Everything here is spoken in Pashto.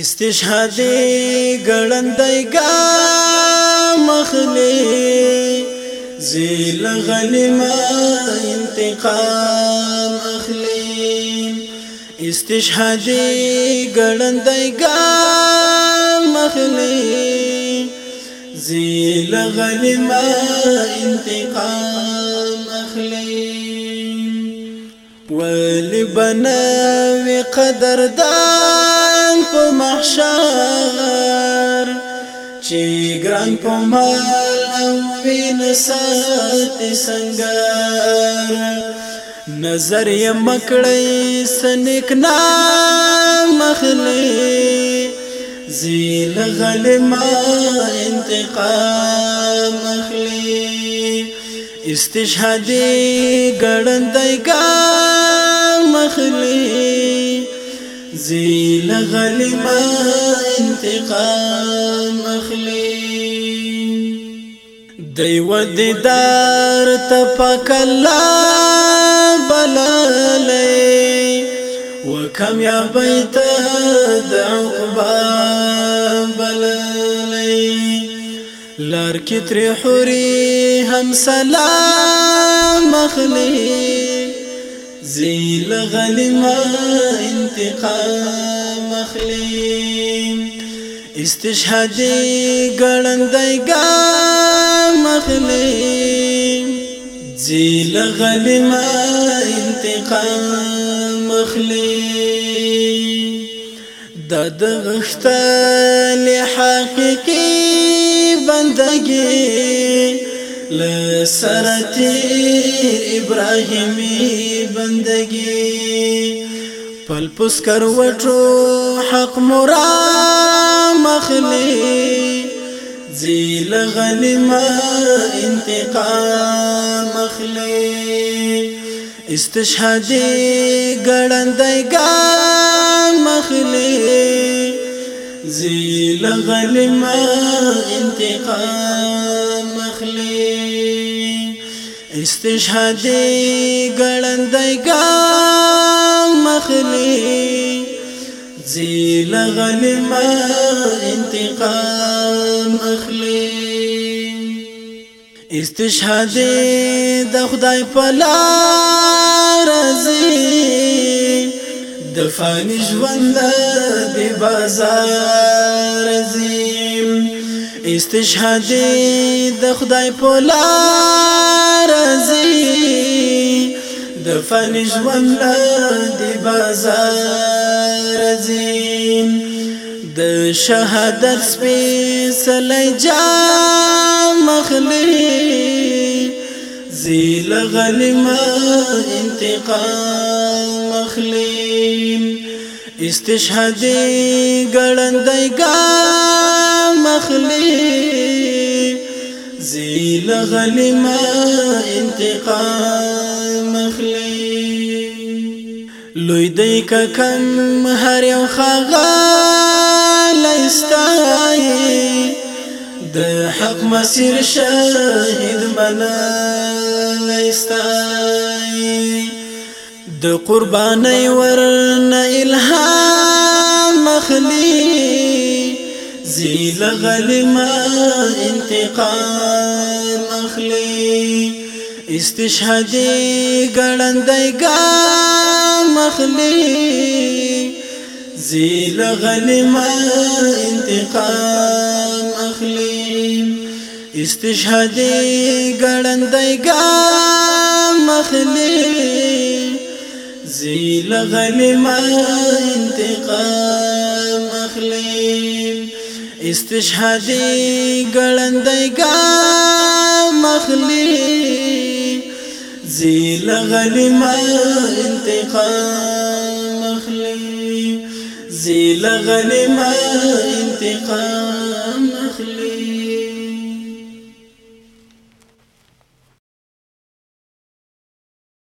استشهادي ګړندای ګا مخلي زیل غنیمه انتقام اخلي استشهادي ګړندای ګا مخلي زیل غنیمه انتقام اخلي ولبنا وقدر دار په محشر چې ګران په مال او وین ساتي سنگار نظر یې مکړې سنک نام مخلي زیل غلما انتقام مخلي استشهادي ګړندای ګام مخلي زیل غلم انتقام اخلی دیو دیدار تپک اللہ بلالی وکم یا بیت دعقبا بلالی لار کتری حوری هم سلام اخلی زیل غلمان انتقام اخلي استشهادي ګړندای ګام اخلي زیل غلما انتقام اخلي د دغشتل حقيقي بندگي لسرتي ابراهيمي بندگي پل پس کروټو حق مرا مخلی زیل غنیمه انتقام مخلی استشهادی ګړندایګان مخلی زیل غنیمه انتقام استشهادي ګړندای ګام مخلي زیل غنیمه انتقام اخلي استشهادي د خدای په لار د فانی ژوند د بازار استشهادي د خدای په لار زی د فن ژوند د بازار زی د شهادت سپېڅلې جام مخلي زیل غنیم انتقام اخلیم استشهادی گړندای ګا مخلی زیل غنیم انتقام اخلیم لوی دی ککم هر یو خغا لستای د حق مسیر شاهد ملایستای د قربانی ورن الهام مخلی زیل غلما انتقام اخلی استشهادی ګړندای ګام اخلی زیل غلما انتقام استشهادي ګړندای ګا مخلي زیل غنیم انتقام مخلي استشهادي ګړندای ګا مخلي زیل غنیم انتقام مخلي زیل غنیم انتقام